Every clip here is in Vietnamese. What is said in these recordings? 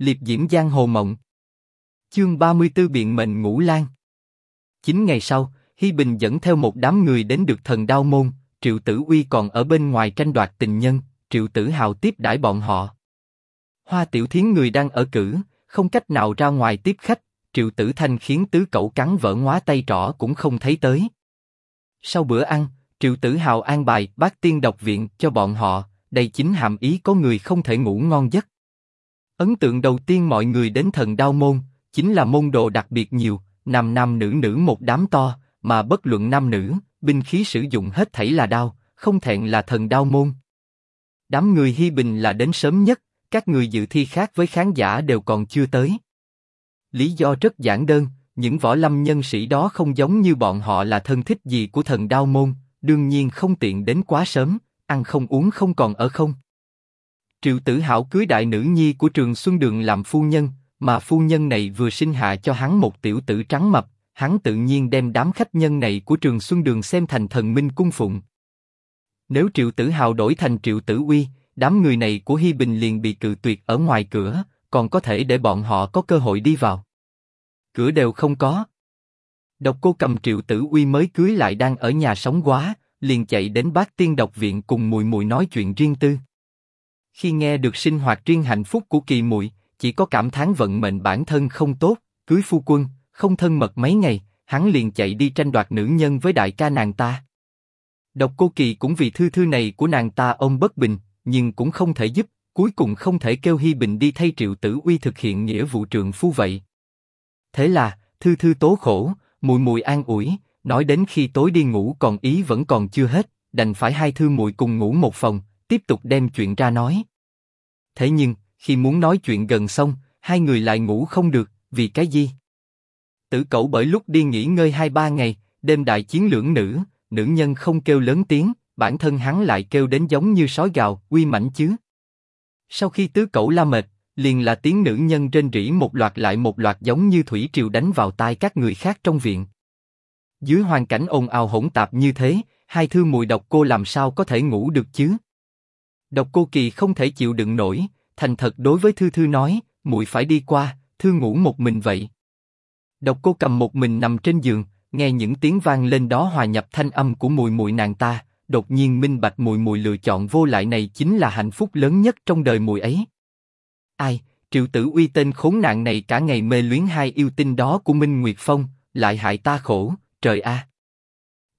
liệp diễm giang hồ mộng. Chương 34 biện mệnh ngũ lan. Chín ngày sau, Hi Bình dẫn theo một đám người đến được thần đao môn, Triệu Tử Uy còn ở bên ngoài tranh đoạt tình nhân, Triệu Tử Hào tiếp đãi bọn họ. Hoa Tiểu Thiến người đang ở cử, không cách nào ra ngoài tiếp khách, Triệu Tử Thanh khiến tứ cậu cắn vỡ ngóa tay trỏ cũng không thấy tới. Sau bữa ăn, Triệu Tử Hào an bài bác tiên độc viện cho bọn họ, đây chính hàm ý có người không thể ngủ ngon giấc. Ấn tượng đầu tiên mọi người đến thần đao môn, chính là môn đồ đặc biệt nhiều, nam nam nữ nữ một đám to, mà bất luận nam nữ, binh khí sử dụng hết thảy là đao, không thẹn là thần đao môn. Đám người Hi Bình là đến sớm nhất, các người dự thi khác với khán giả đều còn chưa tới. Lý do rất giản đơn, những võ lâm nhân sĩ đó không giống như bọn họ là thân thích gì của thần đao môn, đương nhiên không tiện đến quá sớm, ăn không uống không còn ở không. Triệu Tử Hảo cưới đại nữ nhi của Trường Xuân Đường làm phu nhân, mà phu nhân này vừa sinh hạ cho hắn một tiểu tử trắng mập, hắn tự nhiên đem đám khách nhân này của Trường Xuân Đường xem thành thần minh cung phụng. Nếu Triệu Tử Hào đổi thành Triệu Tử Uy, đám người này của Hi Bình liền bị cự tuyệt ở ngoài cửa, còn có thể để bọn họ có cơ hội đi vào. Cửa đều không có. Độc cô cầm Triệu Tử Uy mới cưới lại đang ở nhà sống quá, liền chạy đến bát tiên độc viện cùng mùi mùi nói chuyện riêng tư. Khi nghe được sinh hoạt riêng hạnh phúc của kỳ mùi, chỉ có cảm thán vận mệnh bản thân không tốt, cưới phu quân, không thân mật mấy ngày, hắn liền chạy đi tranh đoạt nữ nhân với đại ca nàng ta. Độc cô kỳ cũng vì thư thư này của nàng ta ông bất bình, nhưng cũng không thể giúp, cuối cùng không thể kêu Hi Bình đi thay Triệu Tử Uy thực hiện nghĩa vụ trường phu vậy. Thế là thư thư tố khổ, mùi mùi an ủi, nói đến khi tối đi ngủ còn ý vẫn còn chưa hết, đành phải hai thư mùi cùng ngủ một phòng, tiếp tục đem chuyện ra nói. Thế nhưng khi muốn nói chuyện gần xong, hai người lại ngủ không được, vì cái gì? Tử cẩu bởi lúc đi nghỉ ngơi hai ba ngày, đêm đại chiến lưỡng nữ, nữ nhân không kêu lớn tiếng, bản thân hắn lại kêu đến giống như sói gào, uy mãnh chứ. Sau khi tứ cẩu la mệt, liền là tiếng nữ nhân trên rỉ một loạt lại một loạt giống như thủy triều đánh vào tai các người khác trong viện. Dưới hoàn cảnh ồn ào hỗn tạp như thế, hai thư mùi độc cô làm sao có thể ngủ được chứ? Độc cô kỳ không thể chịu đựng nổi, thành thật đối với thư thư nói, muội phải đi qua, thư ngủ một mình vậy. Độc cô cầm một mình nằm trên giường, nghe những tiếng vang lên đó hòa nhập thanh âm của mùi mùi nàng ta, đột nhiên minh bạch mùi mùi lựa chọn vô lại này chính là hạnh phúc lớn nhất trong đời mùi ấy. Ai, triệu tử uy tên khốn nạn này cả ngày mê luyến hai yêu tinh đó của Minh Nguyệt Phong, lại hại ta khổ, trời a.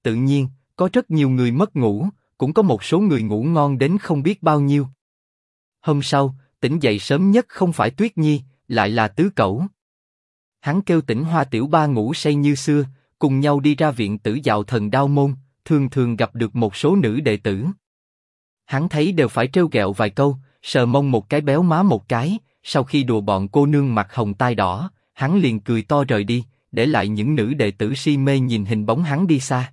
Tự nhiên, có rất nhiều người mất ngủ, cũng có một số người ngủ ngon đến không biết bao nhiêu. Hôm sau, tỉnh dậy sớm nhất không phải Tuyết Nhi, lại là Tứ Cẩu. Hắn kêu tỉnh Hoa Tiểu Ba ngủ say như xưa, cùng nhau đi ra viện tử dạo thần đao môn, thường thường gặp được một số nữ đệ tử. Hắn thấy đều phải trêu ghẹo vài câu, sờ mông một cái béo má một cái, sau khi đùa bọn cô nương mặt hồng tai đỏ, hắn liền cười to rời đi, để lại những nữ đệ tử si mê nhìn hình bóng hắn đi xa.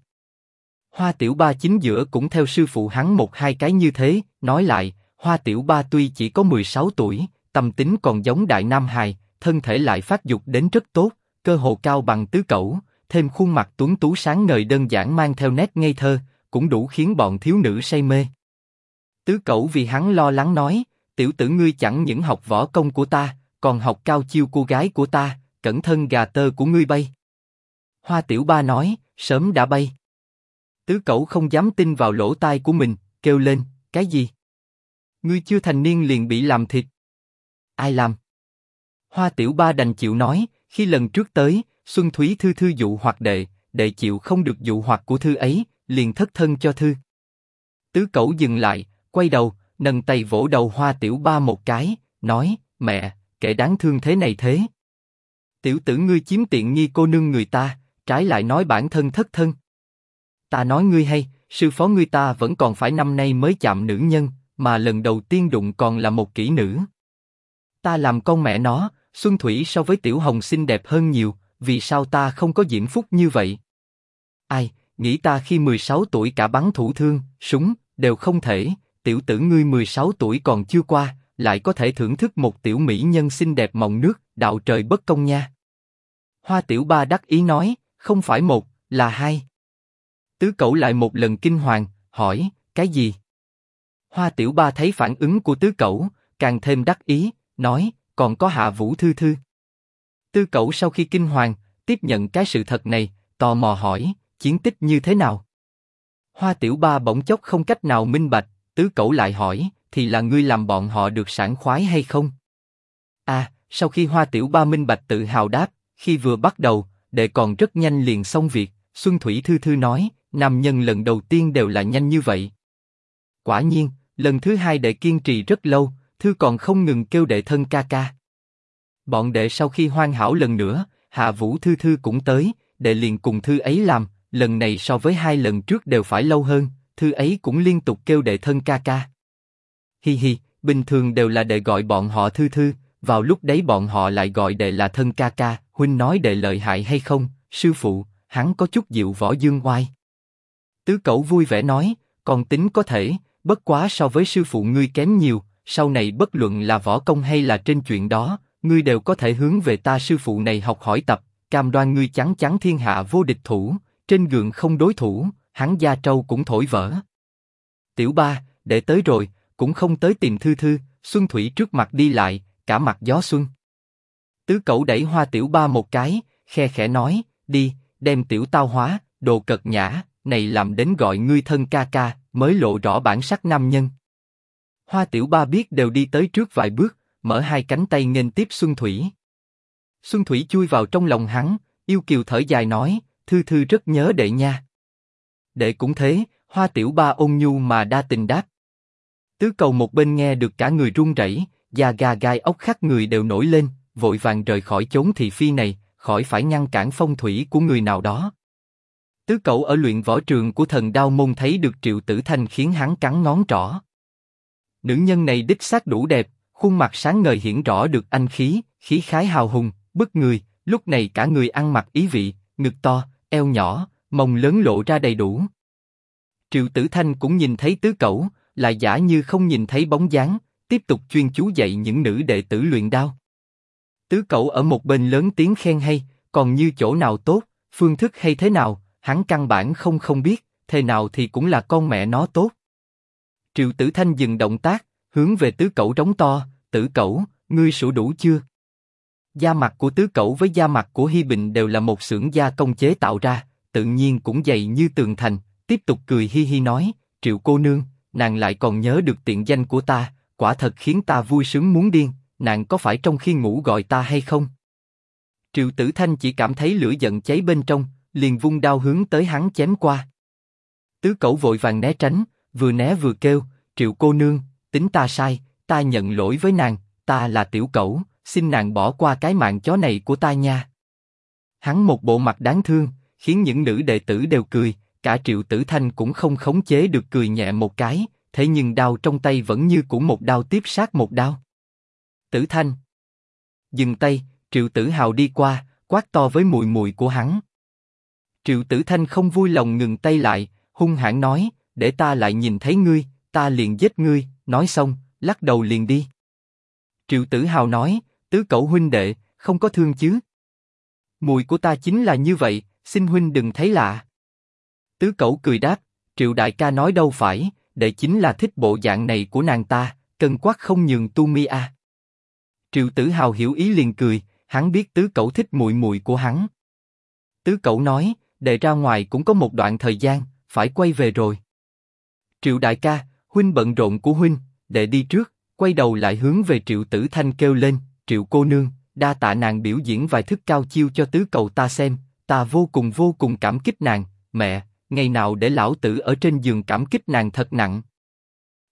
Hoa Tiểu Ba chính giữa cũng theo sư phụ hắn một hai cái như thế, nói lại, Hoa Tiểu Ba tuy chỉ có 16 tuổi, tâm tính còn giống Đại Nam Hài, thân thể lại phát dục đến rất tốt, cơ hồ cao bằng tứ cẩu, thêm khuôn mặt tuấn tú sáng ngời đơn giản mang theo nét ngây thơ, cũng đủ khiến bọn thiếu nữ say mê. Tứ cẩu vì hắn lo lắng nói, tiểu tử ngươi chẳng những học võ công của ta, còn học cao chiêu cô gái của ta, cẩn thân gà tơ của ngươi bay. Hoa tiểu ba nói, sớm đã bay. Tứ cẩu không dám tin vào lỗ tai của mình, kêu lên, cái gì? Ngươi chưa thành niên liền bị làm thịt. Ai làm? Hoa Tiểu Ba đành chịu nói, khi lần trước tới, Xuân Thúy Thư Thư dụ hoặc đệ, đệ chịu không được dụ hoặc của Thư ấy, liền thất thân cho Thư. Tứ Cẩu dừng lại, quay đầu, nâng tay vỗ đầu Hoa Tiểu Ba một cái, nói, mẹ, kẻ đáng thương thế này thế. Tiểu tử ngươi chiếm tiện nghi cô nương người ta, trái lại nói bản thân thất thân. Ta nói ngươi hay, sư phó ngươi ta vẫn còn phải năm nay mới chạm nữ nhân, mà lần đầu tiên đụng còn là một kỹ nữ. Ta làm con mẹ nó, Xuân Thủy so với Tiểu Hồng xinh đẹp hơn nhiều, vì sao ta không có diễm phúc như vậy? Ai, nghĩ ta khi 16 tuổi cả bắn thủ thương, súng, đều không thể, tiểu tử ngươi 16 tuổi còn chưa qua, lại có thể thưởng thức một tiểu mỹ nhân xinh đẹp mộng nước, đạo trời bất công nha. Hoa tiểu ba đắc ý nói, không phải một, là hai. Tứ cẩu lại một lần kinh hoàng, hỏi, cái gì? Hoa tiểu ba thấy phản ứng của tứ cẩu, càng thêm đắc ý, nói, còn có Hạ Vũ Thư Thư. Tư Cẩu sau khi kinh hoàng, tiếp nhận cái sự thật này, tò mò hỏi, chiến tích như thế nào? Hoa Tiểu Ba bỗng chốc không cách nào minh bạch, Tứ Cẩu lại hỏi, thì là ngươi làm bọn họ được sảng khoái hay không? À, sau khi Hoa Tiểu Ba minh bạch tự hào đáp, khi vừa bắt đầu, đệ còn rất nhanh liền xong việc, Xuân Thủy Thư Thư nói, nam nhân lần đầu tiên đều là nhanh như vậy. Quả nhiên, lần thứ hai đệ kiên trì rất lâu, Thư còn không ngừng kêu đệ thân ca ca. Bọn đệ sau khi hoan hảo lần nữa, Hạ Vũ Thư Thư cũng tới, đệ liền cùng Thư ấy làm, lần này so với hai lần trước đều phải lâu hơn, Thư ấy cũng liên tục kêu đệ thân ca ca. Hi hi, bình thường đều là đệ gọi bọn họ Thư Thư, vào lúc đấy bọn họ lại gọi đệ là thân ca ca, huynh nói đệ lợi hại hay không, sư phụ, hắn có chút dịu võ dương oai. Tứ cẩu vui vẻ nói, còn tính có thể, bất quá so với sư phụ ngươi kém nhiều, sau này bất luận là võ công hay là trên chuyện đó, ngươi đều có thể hướng về ta sư phụ này học hỏi tập, cam đoan ngươi chắn chắn thiên hạ vô địch thủ, trên gượng không đối thủ, hắn gia trâu cũng thổi vỡ. Tiểu ba, để tới rồi, cũng không tới tìm thư thư, Xuân Thủy trước mặt đi lại, cả mặt gió xuân. Tứ cẩu đẩy hoa tiểu ba một cái, khe khẽ nói, đi, đem tiểu tao hóa, đồ cật nhã, này làm đến gọi ngươi thân ca ca, mới lộ rõ bản sắc nam nhân. Hoa tiểu ba biết đều đi tới trước vài bước, mở hai cánh tay nghênh tiếp Xuân Thủy. Xuân Thủy chui vào trong lòng hắn, yêu kiều thở dài nói, thư thư rất nhớ đệ nha. Đệ cũng thế, hoa tiểu ba ôn nhu mà đa tình đáp. Tứ cầu một bên nghe được cả người run rẩy, da gà gai ốc khắc người đều nổi lên, vội vàng rời khỏi chốn thị phi này, khỏi phải ngăn cản phong thủy của người nào đó. Tứ cậu ở luyện võ trường của thần đao môn thấy được triệu tử thanh khiến hắn cắn ngón trỏ. Nữ nhân này đích xác đủ đẹp, khuôn mặt sáng ngời hiển rõ được anh khí, khí khái hào hùng, bức người, lúc này cả người ăn mặc ý vị, ngực to, eo nhỏ, mông lớn lộ ra đầy đủ. Triệu Tử Thanh cũng nhìn thấy tứ cậu, lại giả như không nhìn thấy bóng dáng, tiếp tục chuyên chú dạy những nữ đệ tử luyện đao. Tứ cậu ở một bên lớn tiếng khen hay, còn như chỗ nào tốt, phương thức hay thế nào, hắn căn bản không không biết, thế nào thì cũng là con mẹ nó tốt. Triệu Tử Thanh dừng động tác, hướng về tứ cậu trống to, tử cậu, ngươi sủ đủ chưa? Da mặt của tứ cậu với da mặt của Hi Bình đều là một xưởng gia công chế tạo ra, tự nhiên cũng dày như tường thành. Tiếp tục cười hi hi nói, Triệu cô nương, nàng lại còn nhớ được tiện danh của ta, quả thật khiến ta vui sướng muốn điên. Nàng có phải trong khi ngủ gọi ta hay không? Triệu Tử Thanh chỉ cảm thấy lửa giận cháy bên trong, liền vung đao hướng tới hắn chém qua. Tứ Cẩu vội vàng né tránh, vừa né vừa kêu, Triệu cô nương, tính ta sai, ta nhận lỗi với nàng, ta là Tiểu Cẩu, xin nàng bỏ qua cái mạng chó này của ta nha. Hắn một bộ mặt đáng thương, khiến những nữ đệ tử đều cười, cả Triệu Tử Thanh cũng không khống chế được cười nhẹ một cái, thế nhưng đao trong tay vẫn như cũng một đao tiếp sát một đao. Tử Thanh dừng tay, Triệu Tử Hào đi qua, quát to với mùi mùi của hắn. Triệu Tử Thanh không vui lòng ngừng tay lại, hung hãn nói, để ta lại nhìn thấy ngươi, ta liền giết ngươi. Nói xong, lắc đầu liền đi. Triệu Tử Hào nói, tứ cậu huynh đệ, không có thương chứ? Mùi của ta chính là như vậy, xin huynh đừng thấy lạ. Tứ cậu cười đáp, Triệu Đại ca nói đâu phải, đệ chính là thích bộ dạng này của nàng ta, cần quát không nhường tu mi a. Triệu Tử Hào hiểu ý liền cười, hắn biết tứ cậu thích mùi mùi của hắn. Tứ cậu nói, đệ ra ngoài cũng có một đoạn thời gian, phải quay về rồi. Triệu đại ca, huynh bận rộn của huynh, đệ đi trước, quay đầu lại hướng về Triệu Tử Thanh kêu lên, Triệu cô nương, đa tạ nàng biểu diễn vài thức cao chiêu cho tứ cầu ta xem, ta vô cùng vô cùng cảm kích nàng, mẹ, ngày nào để lão tử ở trên giường cảm kích nàng thật nặng.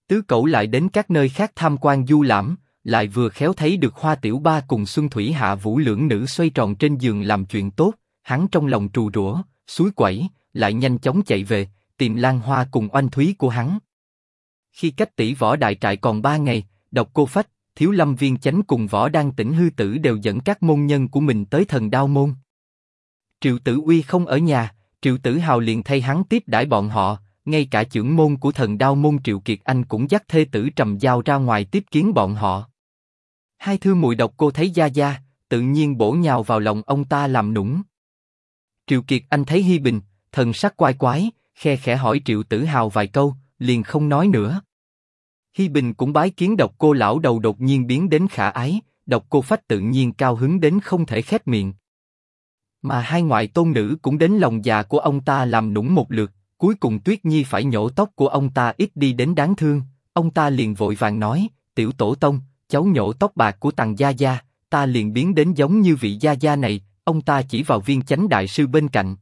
Tứ cậu lại đến các nơi khác tham quan du lãm, lại vừa khéo thấy được Hoa Tiểu Ba cùng Xuân Thủy Hạ Vũ lưỡng nữ xoay tròn trên giường làm chuyện tốt, hắn trong lòng trù rủa, suối quẩy, lại nhanh chóng chạy về tìm Lan Hoa cùng oanh thúy của hắn. Khi cách tỷ võ đại trại còn ba ngày, độc cô phách, thiếu lâm viên chánh cùng võ đang tỉnh hư tử đều dẫn các môn nhân của mình tới thần đao môn. Triệu Tử Uy không ở nhà, Triệu Tử Hào liền thay hắn tiếp đãi bọn họ, ngay cả trưởng môn của thần đao môn Triệu Kiệt Anh cũng dắt thê tử trầm giao ra ngoài tiếp kiến bọn họ. Hai thư mùi độc cô thấy gia gia, tự nhiên bổ nhào vào lòng ông ta làm nũng. Triệu Kiệt Anh thấy Hi Bình, thần sắc quái quái, khe khẽ hỏi Triệu Tử Hào vài câu, liền không nói nữa. Hi Bình cũng bái kiến độc cô lão đầu đột nhiên biến đến khả ái, độc cô phách tự nhiên cao hứng đến không thể khép miệng. Mà hai ngoại tôn nữ cũng đến lòng già của ông ta làm nũng một lượt, cuối cùng Tuyết Nhi phải nhổ tóc của ông ta ít đi đến đáng thương, ông ta liền vội vàng nói, tiểu tổ tông, cháu nhổ tóc bạc của tàng gia gia, ta liền biến đến giống như vị gia gia này, ông ta chỉ vào viên chánh đại sư bên cạnh.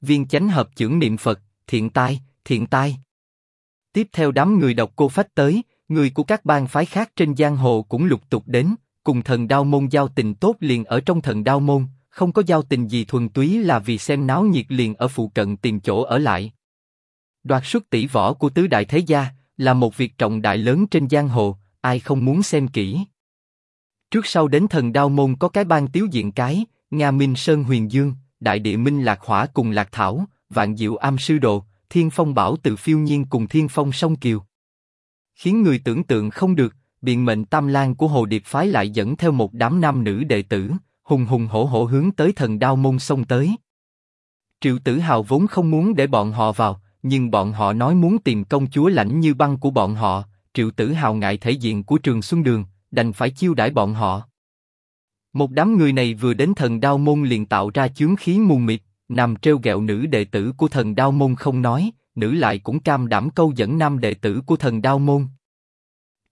Viên chánh hợp trưởng niệm Phật, thiện tai, thiện tai. Tiếp theo đám người độc cô phách tới, người của các bang phái khác trên giang hồ cũng lục tục đến, cùng thần đao môn giao tình tốt liền ở trong thần đao môn, không có giao tình gì thuần túy là vì xem náo nhiệt liền ở phụ cận tìm chỗ ở lại. Đoạt xuất tỷ võ của tứ đại thế gia là một việc trọng đại lớn trên giang hồ, ai không muốn xem kỹ. Trước sau đến thần đao môn có cái bang tiếu diện cái, Nga Minh Sơn Huyền Dương, Đại Địa Minh Lạc Hỏa cùng Lạc Thảo, Vạn Diệu Am Sư Đồ, Thiên Phong Bảo từ phiêu nhiên cùng Thiên Phong Sông Kiều. Khiến người tưởng tượng không được, biện mệnh Tam Lan của Hồ Điệp phái lại dẫn theo một đám nam nữ đệ tử, hùng hùng hổ hổ hướng tới thần đao môn sông tới. Triệu Tử Hào vốn không muốn để bọn họ vào, nhưng bọn họ nói muốn tìm công chúa lãnh như băng của bọn họ, Triệu Tử Hào ngại thể diện của Trường Xuân Đường, đành phải chiêu đãi bọn họ. Một đám người này vừa đến thần đao môn liền tạo ra chướng khí mù mịt, nằm treo gẹo nữ đệ tử của thần đao môn không nói, nữ lại cũng cam đảm câu dẫn nam đệ tử của thần đao môn.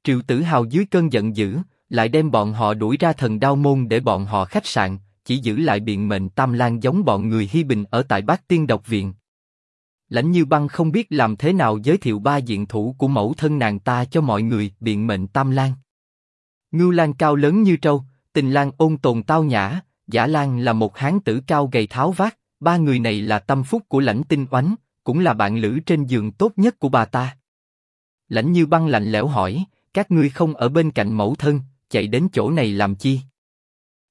Triệu Tử Hào dưới cơn giận dữ, lại đem bọn họ đuổi ra thần đao môn để bọn họ khách sạn, chỉ giữ lại biện mệnh Tam Lan giống bọn người Hi Bình ở tại Bát Tiên Độc Viện. Lãnh Như Băng không biết làm thế nào giới thiệu ba diện thủ của mẫu thân nàng ta cho mọi người, biện mệnh Tam Lan. Ngưu Lan cao lớn như trâu, Tình Lan ôn tồn tao nhã, Giả Lan là một hán tử cao gầy tháo vát, ba người này là tâm phúc của lãnh tinh oánh, cũng là bạn lữ trên giường tốt nhất của bà ta. Lãnh Như Băng lạnh lẽo hỏi, các ngươi không ở bên cạnh mẫu thân, chạy đến chỗ này làm chi?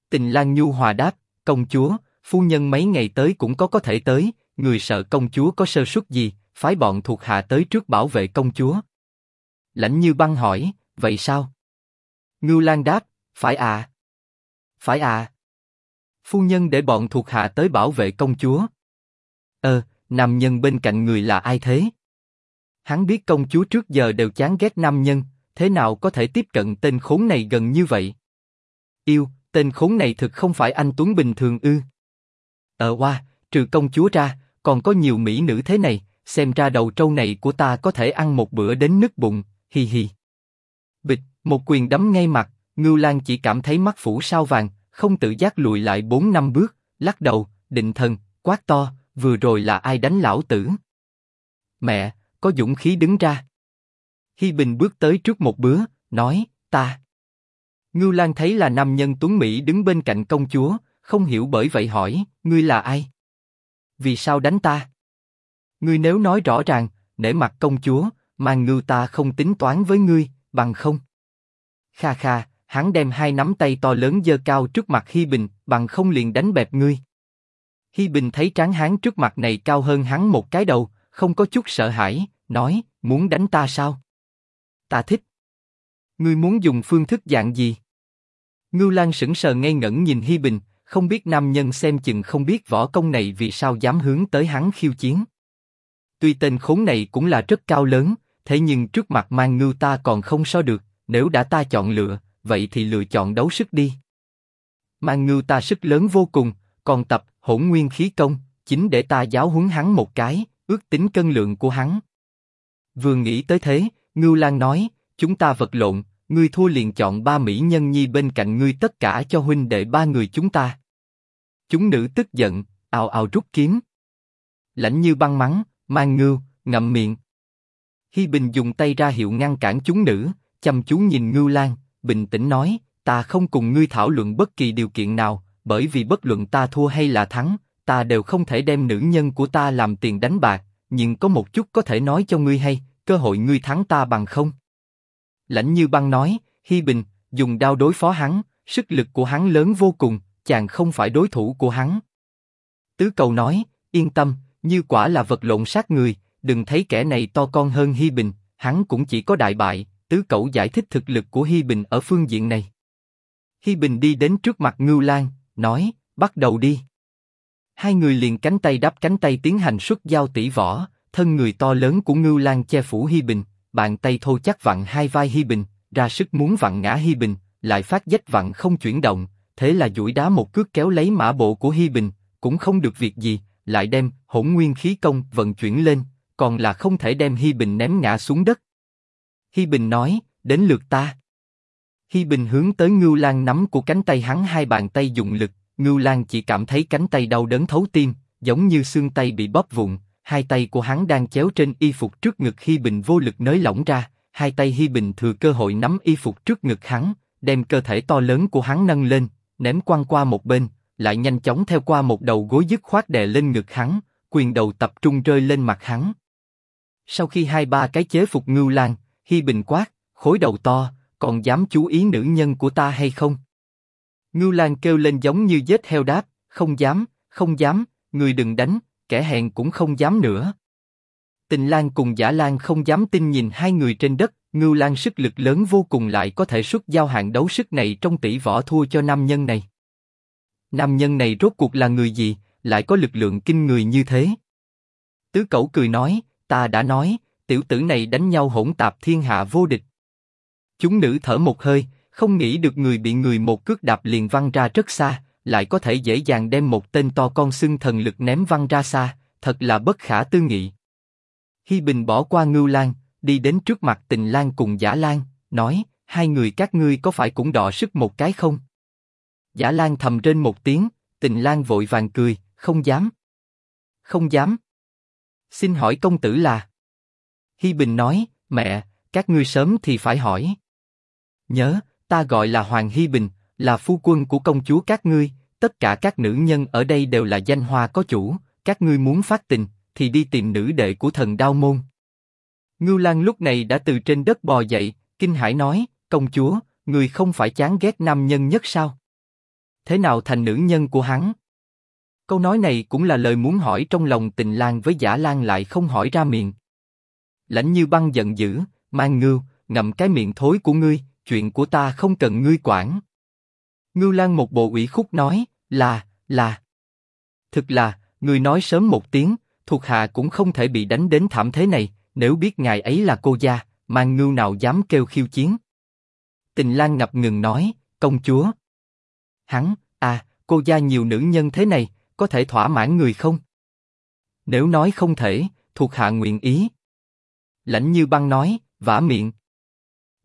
Tình Lan Nhu hòa đáp, công chúa, phu nhân mấy ngày tới cũng có có thể tới, người sợ công chúa có sơ suất gì, phái bọn thuộc hạ tới trước bảo vệ công chúa. Lãnh Như Băng hỏi, vậy sao? Ngưu Lan đáp, phải à. Phải à. Phu nhân để bọn thuộc hạ tới bảo vệ công chúa. Ờ, nam nhân bên cạnh người là ai thế? Hắn biết công chúa trước giờ đều chán ghét nam nhân, thế nào có thể tiếp cận tên khốn này gần như vậy? Yêu, tên khốn này thực không phải anh Tuấn bình thường ư? Ờ qua, trừ công chúa ra, còn có nhiều mỹ nữ thế này, xem ra đầu trâu này của ta có thể ăn một bữa đến nứt bụng, hi hi. Bịch, một quyền đấm ngay mặt, Ngưu Lan chỉ cảm thấy mắt phủ sao vàng, không tự giác lùi lại bốn năm bước, lắc đầu, định thần, quát to, vừa rồi là ai đánh lão tử? Mẹ, có dũng khí đứng ra. Hi Bình bước tới trước một bữa, nói, ta. Ngưu Lan thấy là nam nhân tuấn Mỹ đứng bên cạnh công chúa, không hiểu bởi vậy hỏi, ngươi là ai? Vì sao đánh ta? Ngươi nếu nói rõ ràng, nể mặt công chúa, mà ngưu ta không tính toán với ngươi, bằng không. Kha kha, hắn đem hai nắm tay to lớn giơ cao trước mặt Hi Bình, bằng không liền đánh bẹp ngươi. Hi Bình thấy tráng hán trước mặt này cao hơn hắn một cái đầu, không có chút sợ hãi, nói, muốn đánh ta sao? Ta thích. Ngươi muốn dùng phương thức dạng gì? Ngưu Lan sững sờ ngây ngẩn nhìn Hi Bình, không biết nam nhân xem chừng không biết võ công này vì sao dám hướng tới hắn khiêu chiến. Tuy tên khốn này cũng là rất cao lớn, thế nhưng trước mặt mang ngưu ta còn không so được, nếu đã ta chọn lựa, vậy thì lựa chọn đấu sức đi. Mang ngưu ta sức lớn vô cùng, còn tập hỗn nguyên khí công, chính để ta giáo huấn hắn một cái, ước tính cân lượng của hắn. Vừa nghĩ tới thế, Ngưu lang nói, chúng ta vật lộn, ngươi thua liền chọn ba mỹ nhân nhi bên cạnh ngươi tất cả cho huynh đệ ba người chúng ta. Chúng nữ tức giận, ào ào rút kiếm. Lãnh như băng mắng, mang ngưu, ngậm miệng. Hi Bình dùng tay ra hiệu ngăn cản chúng nữ, chăm chú nhìn Ngưu Lan, bình tĩnh nói, ta không cùng ngươi thảo luận bất kỳ điều kiện nào, bởi vì bất luận ta thua hay là thắng, ta đều không thể đem nữ nhân của ta làm tiền đánh bạc, nhưng có một chút có thể nói cho ngươi hay, cơ hội ngươi thắng ta bằng không. Lãnh Như Băng nói, Hi Bình, dùng đao đối phó hắn, sức lực của hắn lớn vô cùng, chàng không phải đối thủ của hắn. Tứ Cầu nói, yên tâm, như quả là vật lộn sát người, đừng thấy kẻ này to con hơn Hi Bình, hắn cũng chỉ có đại bại. Tứ cậu giải thích thực lực của Hi Bình ở phương diện này. Hi Bình đi đến trước mặt Ngưu Lan, nói, bắt đầu đi. Hai người liền cánh tay đắp cánh tay tiến hành xuất giao tỷ võ, thân người to lớn của Ngưu Lan che phủ Hi Bình, bàn tay thô chắc vặn hai vai Hi Bình, ra sức muốn vặn ngã Hi Bình, lại phát dách vặn không chuyển động, thế là duỗi đá một cước kéo lấy mã bộ của Hi Bình, cũng không được việc gì, lại đem hỗn nguyên khí công vận chuyển lên, còn là không thể đem Hi Bình ném ngã xuống đất. Hi Bình nói, đến lượt ta. Hi Bình hướng tới Ngưu Lan nắm của cánh tay hắn hai bàn tay dùng lực, Ngưu Lan chỉ cảm thấy cánh tay đau đớn thấu tim, giống như xương tay bị bóp vụn, hai tay của hắn đang chéo trên y phục trước ngực Hi Bình vô lực nới lỏng ra, hai tay Hi Bình thừa cơ hội nắm y phục trước ngực hắn, đem cơ thể to lớn của hắn nâng lên, ném quăng qua một bên, lại nhanh chóng theo qua một đầu gối dứt khoát đè lên ngực hắn, quyền đầu tập trung rơi lên mặt hắn. Sau khi hai ba cái chế phục Ngưu Lan, Hi Bình quát, khối đầu to, còn dám chú ý nữ nhân của ta hay không? Ngưu Lan kêu lên giống như dết heo đáp, không dám, không dám, người đừng đánh, kẻ hèn cũng không dám nữa. Tình Lan cùng Giả Lan không dám tin nhìn hai người trên đất, Ngưu Lan sức lực lớn vô cùng lại có thể xuất giao hạng đấu sức này trong tỷ võ thua cho nam nhân này. Nam nhân này rốt cuộc là người gì, lại có lực lượng kinh người như thế? Tứ Cẩu cười nói, ta đã nói, tiểu tử này đánh nhau hỗn tạp thiên hạ vô địch. Chúng nữ thở một hơi, không nghĩ được người bị người một cước đạp liền văng ra rất xa, lại có thể dễ dàng đem một tên to con xưng thần lực ném văng ra xa, thật là bất khả tư nghị. Hi Bình bỏ qua Ngưu Lan, đi đến trước mặt Tình Lan cùng Giả Lan, nói: hai người các ngươi có phải cũng đọ sức một cái không? Giả Lan thầm trên một tiếng, Tình Lan vội vàng cười, không dám, không dám. Xin hỏi công tử là? Hi Bình nói, mẹ, các ngươi sớm thì phải hỏi. Nhớ, ta gọi là Hoàng Hi Bình, là phu quân của công chúa các ngươi. Tất cả các nữ nhân ở đây đều là danh hoa có chủ. Các ngươi muốn phát tình, thì đi tìm nữ đệ của thần đao môn. Ngưu Lan lúc này đã từ trên đất bò dậy, kinh hãi nói, công chúa, người không phải chán ghét nam nhân nhất sao? Thế nào thành nữ nhân của hắn? Câu nói này cũng là lời muốn hỏi trong lòng tình Lan với giả Lan lại không hỏi ra miệng. Lãnh như băng giận dữ, mang ngưu, ngậm cái miệng thối của ngươi, chuyện của ta không cần ngươi quản. Ngưu Lan một bộ ủy khúc nói, là, là. Thực là, người nói sớm một tiếng, thuộc hạ cũng không thể bị đánh đến thảm thế này, nếu biết ngài ấy là cô gia, mang ngưu nào dám kêu khiêu chiến. Tình Lan ngập ngừng nói, công chúa. Hắn, à, cô gia nhiều nữ nhân thế này, có thể thỏa mãn người không? Nếu nói không thể, thuộc hạ nguyện ý. Lãnh như băng nói, vả miệng.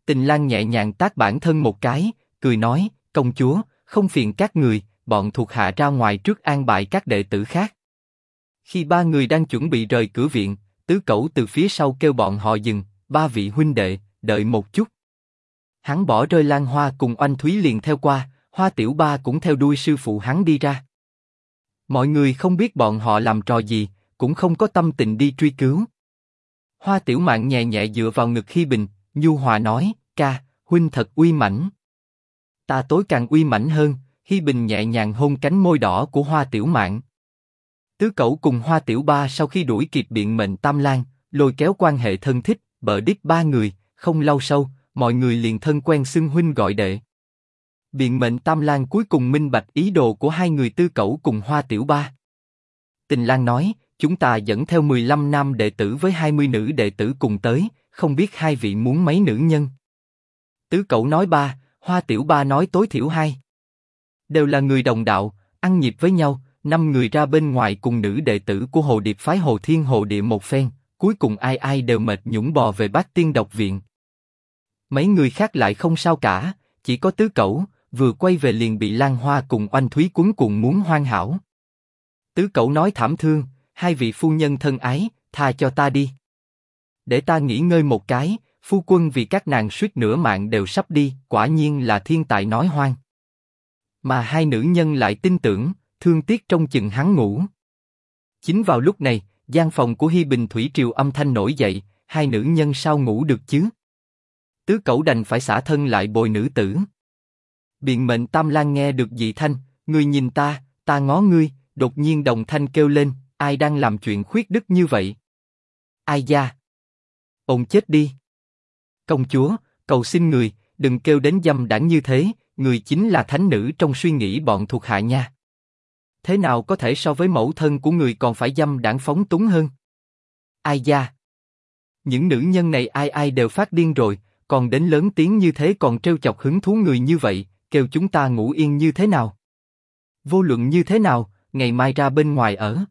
Tình Lan nhẹ nhàng tác bản thân một cái, cười nói, công chúa, không phiền các người, bọn thuộc hạ ra ngoài trước an bài các đệ tử khác. Khi ba người đang chuẩn bị rời cửa viện, tứ cẩu từ phía sau kêu bọn họ dừng, ba vị huynh đệ, đợi một chút. Hắn bỏ rơi Lan Hoa cùng Oanh Thúy liền theo qua, Hoa Tiểu Ba cũng theo đuôi sư phụ hắn đi ra. Mọi người không biết bọn họ làm trò gì, cũng không có tâm tình đi truy cứu. Hoa Tiểu Mạn nhẹ nhẹ dựa vào ngực Hi Bình, nhu hòa nói, ca, huynh thật uy mãnh. Ta tối càng uy mãnh hơn. Hi Bình nhẹ nhàng hôn cánh môi đỏ của Hoa Tiểu Mạn. Tứ Cẩu cùng Hoa Tiểu Ba sau khi đuổi kịp biện mệnh Tam Lan, lôi kéo quan hệ thân thích, bợ đích ba người, không lâu sau, mọi người liền thân quen xưng huynh gọi đệ. Biện mệnh Tam Lan cuối cùng minh bạch ý đồ của hai người Tư Cẩu cùng Hoa Tiểu Ba. Tình Lan nói, chúng ta dẫn theo 15 nam đệ tử với 20 nữ đệ tử cùng tới, không biết hai vị muốn mấy nữ nhân. Tứ cậu nói ba, Hoa Tiểu Ba nói tối thiểu hai. Đều là người đồng đạo, ăn nhịp với nhau, năm người ra bên ngoài cùng nữ đệ tử của Hồ Điệp phái Hồ Thiên Hồ Địa một phen, cuối cùng ai ai đều mệt nhũng bò về bát tiên độc viện. Mấy người khác lại không sao cả, chỉ có tứ cẩu, vừa quay về liền bị Lan Hoa cùng Oanh Thúy cuốn cùng muốn hoang hảo. Tứ cẩu nói thảm thương, hai vị phu nhân thân ái, tha cho ta đi. Để ta nghỉ ngơi một cái, phu quân vì các nàng suýt nửa mạng đều sắp đi, quả nhiên là thiên tài nói hoang. Mà hai nữ nhân lại tin tưởng, thương tiếc trong chừng hắn ngủ. Chính vào lúc này, gian phòng của Hi Bình Thủy Triều âm thanh nổi dậy, hai nữ nhân sao ngủ được chứ? Tứ cẩu đành phải xả thân lại bồi nữ tử. Biện mệnh Tam Lan nghe được dị thanh, người nhìn ta, ta ngó ngươi, đột nhiên đồng thanh kêu lên, ai đang làm chuyện khuyết đức như vậy? Ai gia? Ông chết đi! Công chúa, cầu xin người, đừng kêu đến dâm đảng như thế, người chính là thánh nữ trong suy nghĩ bọn thuộc hạ nha. Thế nào có thể so với mẫu thân của người còn phải dâm đảng phóng túng hơn? Ai gia? Những nữ nhân này ai ai đều phát điên rồi, còn đến lớn tiếng như thế còn trêu chọc hứng thú người như vậy, kêu chúng ta ngủ yên như thế nào? Vô luận như thế nào, ngày mai ra bên ngoài ở.